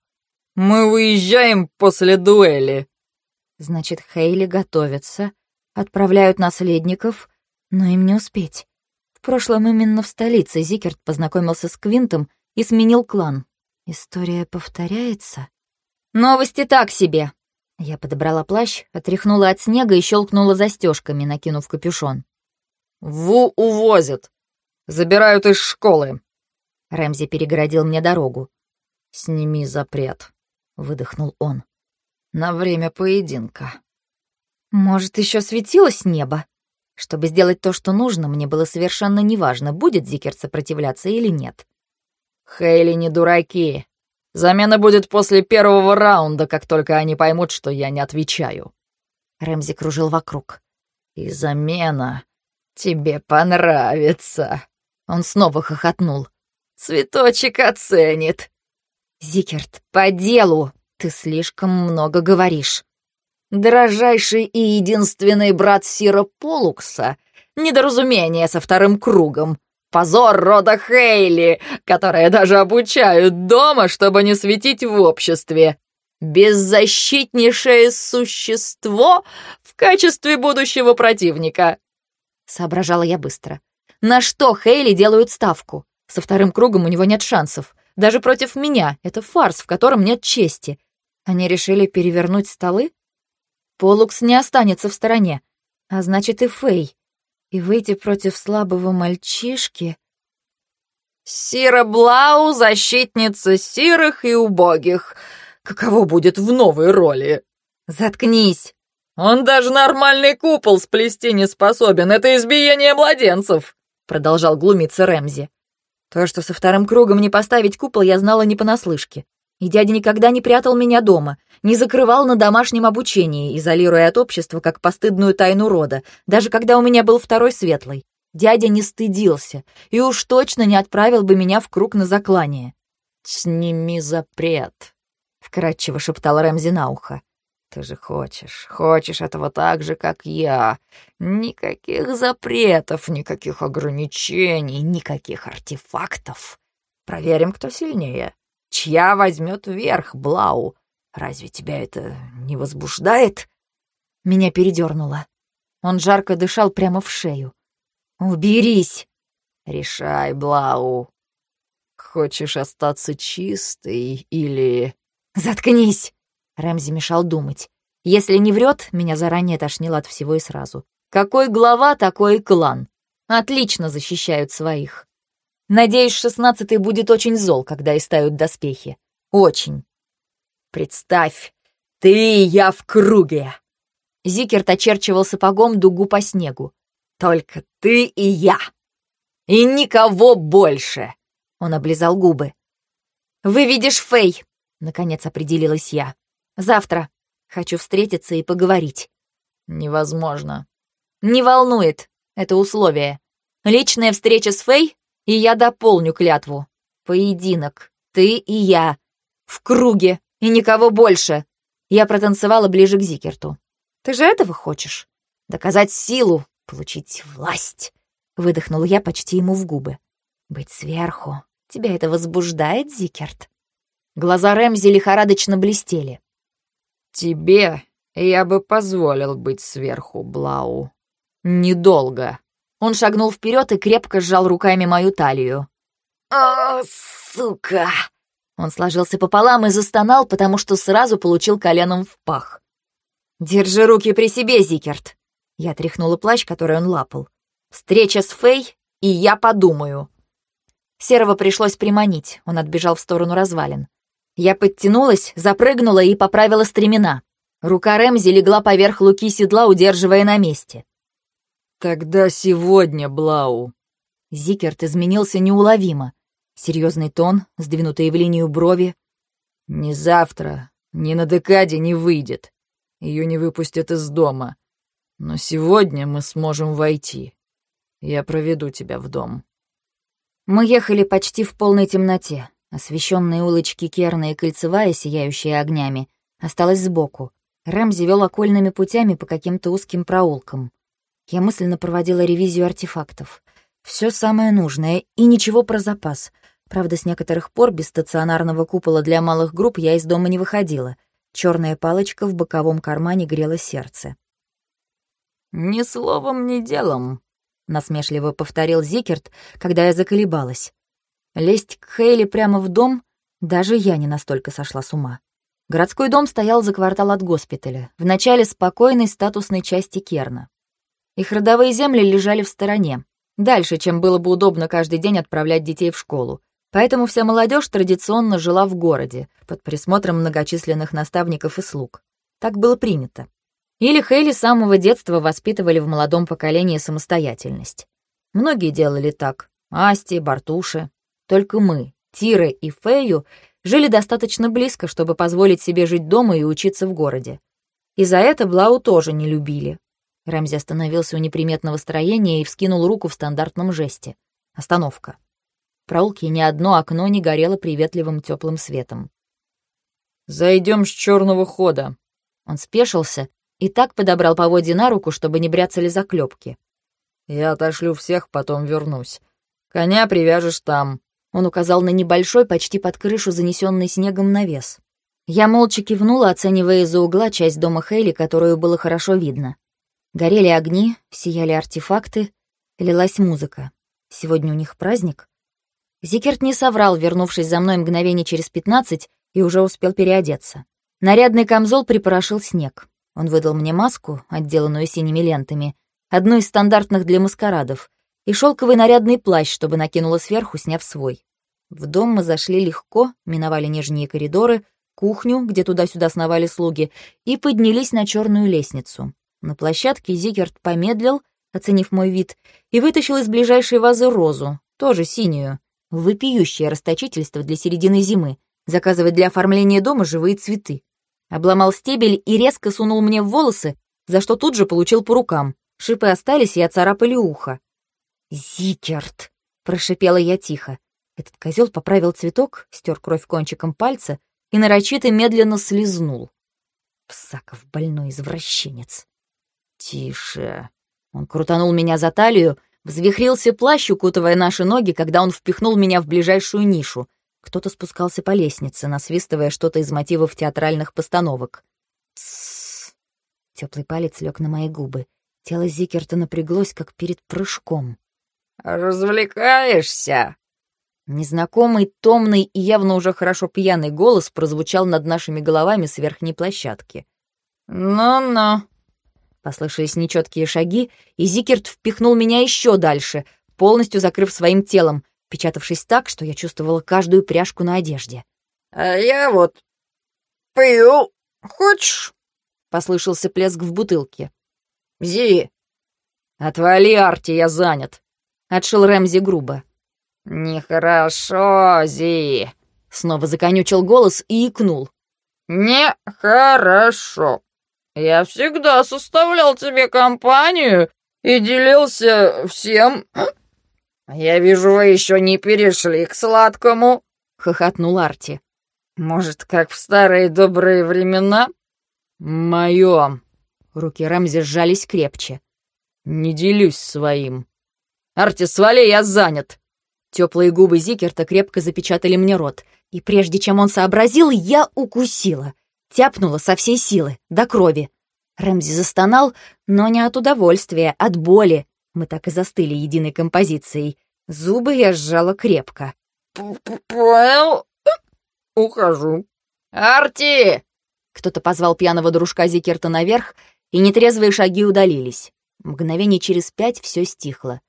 Мы уезжаем после дуэли. Значит, Хейли готовится, отправляют наследников, но им не успеть. В прошлом именно в столице Зикерт познакомился с Квинтом и сменил клан. История повторяется? Новости так себе. Я подобрала плащ, отряхнула от снега и щелкнула застежками, накинув капюшон. «Ву увозят. Забирают из школы». Рэмзи перегородил мне дорогу. «Сними запрет», — выдохнул он. «На время поединка». Может, еще светилось небо? Чтобы сделать то, что нужно, мне было совершенно неважно, будет Зикер сопротивляться или нет. «Хейли не дураки. Замена будет после первого раунда, как только они поймут, что я не отвечаю». Рэмзи кружил вокруг. «И замена тебе понравится». Он снова хохотнул. «Цветочек оценит». «Зикерт, по делу! Ты слишком много говоришь». «Дорожайший и единственный брат Сира Полукса. Недоразумение со вторым кругом. Позор рода Хейли, которые даже обучают дома, чтобы не светить в обществе. Беззащитнейшее существо в качестве будущего противника. Соображала я быстро. На что Хейли делают ставку? Со вторым кругом у него нет шансов. Даже против меня. Это фарс, в котором нет чести. Они решили перевернуть столы? Полукс не останется в стороне. А значит и Фей и выйти против слабого мальчишки... «Сира Блау — защитница сирых и убогих. Каково будет в новой роли?» «Заткнись!» «Он даже нормальный купол сплести не способен. Это избиение младенцев!» Продолжал глумиться Рэмзи. То, что со вторым кругом не поставить купол, я знала не понаслышке. И дядя никогда не прятал меня дома, не закрывал на домашнем обучении, изолируя от общества как постыдную тайну рода, даже когда у меня был второй светлый. Дядя не стыдился и уж точно не отправил бы меня в круг на заклание. «Сними запрет», — вкратчиво шептал Рэмзи на ухо. «Ты же хочешь, хочешь этого так же, как я. Никаких запретов, никаких ограничений, никаких артефактов. Проверим, кто сильнее. Чья возьмет верх, Блау? Разве тебя это не возбуждает?» Меня передернуло. Он жарко дышал прямо в шею. «Уберись!» «Решай, Блау. Хочешь остаться чистой или...» «Заткнись!» Рэмзи мешал думать. «Если не врет, меня заранее тошнило от всего и сразу. Какой глава, такой клан. Отлично защищают своих. Надеюсь, шестнадцатый будет очень зол, когда истают доспехи. Очень. Представь, ты и я в круге. Зикерт очерчивал сапогом дугу по снегу. Только ты и я. И никого больше. Он облизал губы. Вы видишь Фэй, наконец определилась я. Завтра. Хочу встретиться и поговорить. Невозможно. Не волнует. Это условие. Личная встреча с Фэй и я дополню клятву. Поединок. Ты и я. В круге. И никого больше. Я протанцевала ближе к Зикерту. Ты же этого хочешь? Доказать силу, получить власть. Выдохнул я почти ему в губы. Быть сверху. Тебя это возбуждает, Зикерт? Глаза Рэмзи лихорадочно блестели. Тебе я бы позволил быть сверху, Блау. Недолго. Он шагнул вперед и крепко сжал руками мою талию. «О, сука!» Он сложился пополам и застонал, потому что сразу получил коленом в пах. «Держи руки при себе, Зикерт!» Я тряхнула плащ, который он лапал. «Встреча с Фей, и я подумаю!» Серого пришлось приманить, он отбежал в сторону развалин. Я подтянулась, запрыгнула и поправила стремена. Рука Рэмзи легла поверх луки седла, удерживая на месте. «Тогда сегодня, Блау!» Зикерт изменился неуловимо. Серьезный тон, сдвинутые в линию брови. «Не завтра, ни на декаде не выйдет. Ее не выпустят из дома. Но сегодня мы сможем войти. Я проведу тебя в дом». Мы ехали почти в полной темноте. Освещенные улочки Керна и Кольцевая, сияющие огнями, осталась сбоку. Рэмзи вел окольными путями по каким-то узким проулкам. Я мысленно проводила ревизию артефактов. Все самое нужное и ничего про запас. Правда, с некоторых пор без стационарного купола для малых групп я из дома не выходила. Черная палочка в боковом кармане грела сердце. «Ни словом, ни делом», — насмешливо повторил Зикерт, когда я заколебалась. Лезть к Хейли прямо в дом, даже я не настолько сошла с ума. Городской дом стоял за квартал от госпиталя, в начале спокойной статусной части Керна. Их родовые земли лежали в стороне, дальше, чем было бы удобно каждый день отправлять детей в школу. Поэтому вся молодежь традиционно жила в городе, под присмотром многочисленных наставников и слуг. Так было принято. Или Хейли с самого детства воспитывали в молодом поколении самостоятельность. Многие делали так. Асти, Бартуши. Только мы, Тиры и Фею, жили достаточно близко, чтобы позволить себе жить дома и учиться в городе. И за это Блау тоже не любили. Рэмзи остановился у неприметного строения и вскинул руку в стандартном жесте. Остановка. В проулке ни одно окно не горело приветливым теплым светом. «Зайдем с черного хода». Он спешился и так подобрал поводья на руку, чтобы не бряцали заклепки. «Я отошлю всех, потом вернусь. Коня привяжешь там». Он указал на небольшой, почти под крышу, занесенный снегом навес. Я молча кивнула, оценивая из-за угла часть дома Хейли, которую было хорошо видно. Горели огни, сияли артефакты, лилась музыка. Сегодня у них праздник. Зикерт не соврал, вернувшись за мной мгновение через пятнадцать, и уже успел переодеться. Нарядный камзол припорошил снег. Он выдал мне маску, отделанную синими лентами, одну из стандартных для маскарадов, и шелковый нарядный плащ, чтобы накинула сверху, сняв свой. В дом мы зашли легко, миновали нижние коридоры, кухню, где туда-сюда сновали слуги, и поднялись на черную лестницу. На площадке Зигерт помедлил, оценив мой вид, и вытащил из ближайшей вазы розу, тоже синюю. Вопиющее расточительство для середины зимы, заказывать для оформления дома живые цветы. Обломал стебель и резко сунул мне в волосы, за что тут же получил по рукам. Шипы остались и оцарапали ухо. «Зикерт!» — прошипела я тихо. Этот козел поправил цветок, стер кровь кончиком пальца и нарочито медленно слезнул. Псаков больной извращенец. «Тише!» Он крутанул меня за талию, взвихрился плащ, укутывая наши ноги, когда он впихнул меня в ближайшую нишу. Кто-то спускался по лестнице, насвистывая что-то из мотивов театральных постановок. Тссс. Теплый палец лег на мои губы. Тело Зикерта напряглось, как перед прыжком. «Развлекаешься?» Незнакомый, томный и явно уже хорошо пьяный голос прозвучал над нашими головами с верхней площадки. «Ну-ну», Послышались нечеткие шаги, и Зикерт впихнул меня еще дальше, полностью закрыв своим телом, печатавшись так, что я чувствовала каждую пряжку на одежде. «А я вот пью. Хочешь?» — послышался плеск в бутылке. «Зи!» «Отвали, Арти, я занят!» — отшил Рэмзи грубо. «Нехорошо, Зи!» — снова законючил голос и икнул. «Нехорошо!» Я всегда составлял тебе компанию и делился всем. Я вижу, вы еще не перешли к сладкому, хохотнул Арти. Может, как в старые добрые времена? Моё. Руки Рамзи сжались крепче. Не делюсь своим. Арти, свали, я занят. Теплые губы Зикерта крепко запечатали мне рот, и прежде чем он сообразил, я укусила. Тяпнула со всей силы, до крови. Рэмзи застонал, но не от удовольствия, от боли. Мы так и застыли единой композицией. Зубы я сжала крепко. понял. Ухожу. Арти!» Кто-то позвал пьяного дружка Зикерта наверх, и нетрезвые шаги удалились. Мгновение через пять все стихло.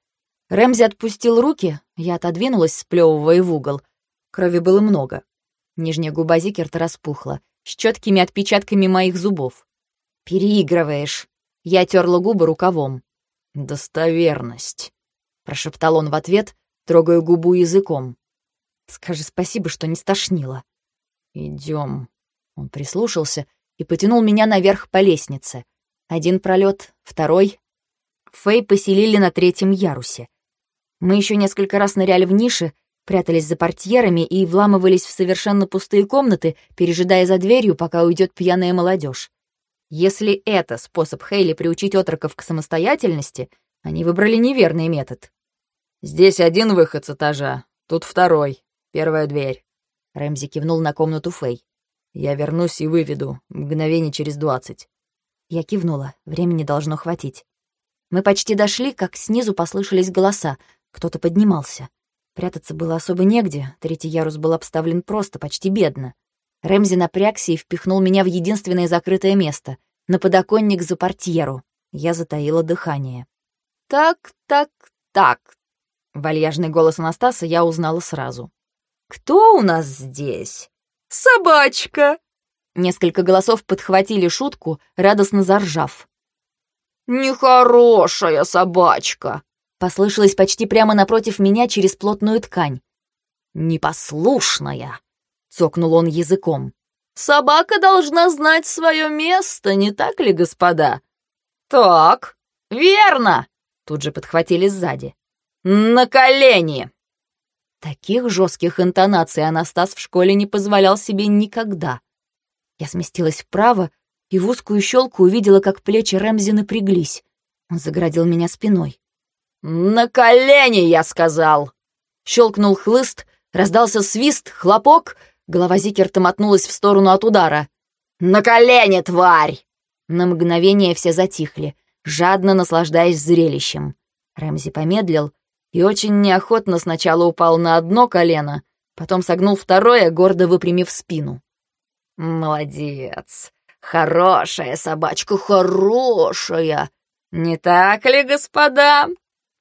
Рэмзи отпустил руки, я отодвинулась, сплевывая в угол. Крови было много. Нижняя губа Зикерта распухла, с четкими отпечатками моих зубов. «Переигрываешь». Я терла губы рукавом. «Достоверность», — прошептал он в ответ, трогая губу языком. «Скажи спасибо, что не стошнило». Идем. Он прислушался и потянул меня наверх по лестнице. Один пролет, второй. Фэй поселили на третьем ярусе. Мы еще несколько раз ныряли в ниши, прятались за портьерами и вламывались в совершенно пустые комнаты, пережидая за дверью, пока уйдет пьяная молодежь. Если это способ Хейли приучить отроков к самостоятельности, они выбрали неверный метод. «Здесь один выход с этажа, тут второй, первая дверь». Рэмзи кивнул на комнату Фэй. «Я вернусь и выведу, мгновение через двадцать». Я кивнула, времени должно хватить. Мы почти дошли, как снизу послышались голоса, кто-то поднимался. Прятаться было особо негде, третий ярус был обставлен просто, почти бедно. Рэмзи напрягся и впихнул меня в единственное закрытое место — на подоконник за портьеру. Я затаила дыхание. «Так, так, так», — вальяжный голос Анастаса я узнала сразу. «Кто у нас здесь?» «Собачка!» Несколько голосов подхватили шутку, радостно заржав. «Нехорошая собачка!» Послышалось почти прямо напротив меня через плотную ткань. «Непослушная!» — цокнул он языком. «Собака должна знать свое место, не так ли, господа?» «Так, верно!» — тут же подхватили сзади. «На колени!» Таких жестких интонаций Анастас в школе не позволял себе никогда. Я сместилась вправо и в узкую щелку увидела, как плечи Рэмзи напряглись. Он заградил меня спиной. «На колени, я сказал!» Щелкнул хлыст, раздался свист, хлопок, голова Зикерта мотнулась в сторону от удара. «На колени, тварь!» На мгновение все затихли, жадно наслаждаясь зрелищем. Рэмзи помедлил и очень неохотно сначала упал на одно колено, потом согнул второе, гордо выпрямив спину. «Молодец! Хорошая собачка, хорошая! Не так ли, господа?»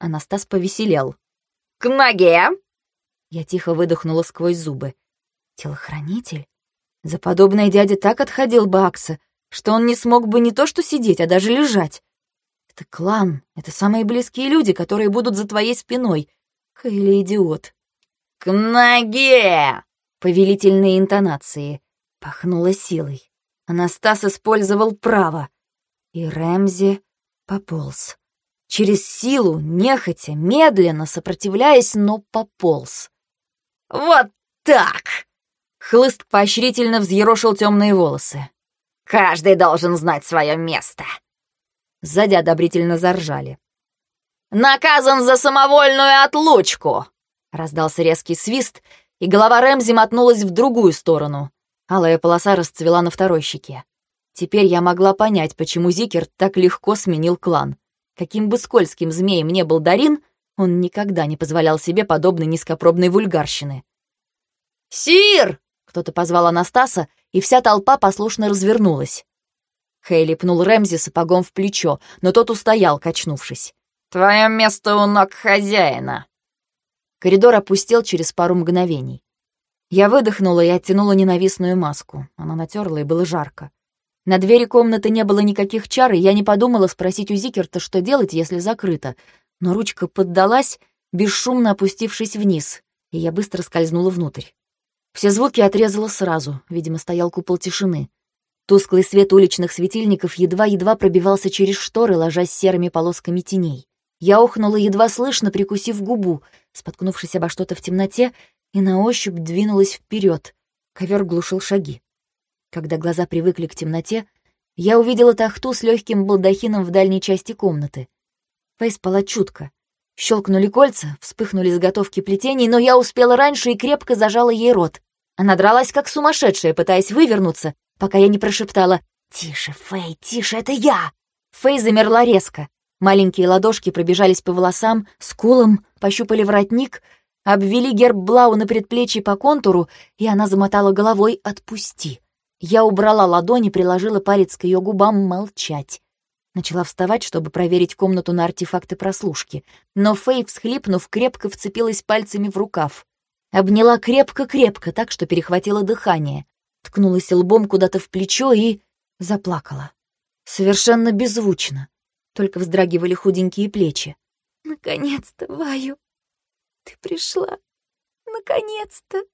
Анастас повеселел. «К ноге!» Я тихо выдохнула сквозь зубы. Телохранитель? За подобное дядя так отходил бы Акса, что он не смог бы не то что сидеть, а даже лежать. Это клан, это самые близкие люди, которые будут за твоей спиной. Хейли идиот. «К ноге!» Повелительные интонации. Пахнуло силой. Анастас использовал право. И Рэмзи пополз. Через силу, нехотя, медленно, сопротивляясь, но пополз. «Вот так!» Хлыст поощрительно взъерошил темные волосы. «Каждый должен знать свое место!» Сзади одобрительно заржали. «Наказан за самовольную отлучку!» Раздался резкий свист, и голова Рэмзи мотнулась в другую сторону. Алая полоса расцвела на второй щеке. Теперь я могла понять, почему Зикер так легко сменил клан. Каким бы скользким змеем не был Дарин, он никогда не позволял себе подобной низкопробной вульгарщины. «Сир!» — кто-то позвал Анастаса, и вся толпа послушно развернулась. Хейли пнул Рэмзи сапогом в плечо, но тот устоял, качнувшись. «Твое место у ног хозяина!» Коридор опустел через пару мгновений. Я выдохнула и оттянула ненавистную маску. Она натерла, и было жарко. На двери комнаты не было никаких чар, и я не подумала спросить у Зикерта, что делать, если закрыто. Но ручка поддалась, бесшумно опустившись вниз, и я быстро скользнула внутрь. Все звуки отрезала сразу, видимо, стоял купол тишины. Тусклый свет уличных светильников едва-едва пробивался через шторы, ложась серыми полосками теней. Я охнула едва слышно, прикусив губу, споткнувшись обо что-то в темноте, и на ощупь двинулась вперед. Ковер глушил шаги. Когда глаза привыкли к темноте, я увидела тахту с легким балдахином в дальней части комнаты. Фэй спала чутко. Щелкнули кольца, вспыхнули заготовки плетений, но я успела раньше и крепко зажала ей рот. Она дралась как сумасшедшая, пытаясь вывернуться, пока я не прошептала «Тише, Фэй, тише, это я!» Фэй замерла резко. Маленькие ладошки пробежались по волосам, скулам, пощупали воротник — обвели герб Блау на предплечье по контуру, и она замотала головой «Отпусти». Я убрала ладони, приложила палец к ее губам молчать. Начала вставать, чтобы проверить комнату на артефакты прослушки. Но Фэй, всхлипнув, крепко вцепилась пальцами в рукав. Обняла крепко-крепко, так что перехватила дыхание. Ткнулась лбом куда-то в плечо и... заплакала. Совершенно беззвучно. Только вздрагивали худенькие плечи. «Наконец-то, Ваю, ты пришла. Наконец-то!»